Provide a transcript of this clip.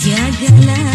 jagalah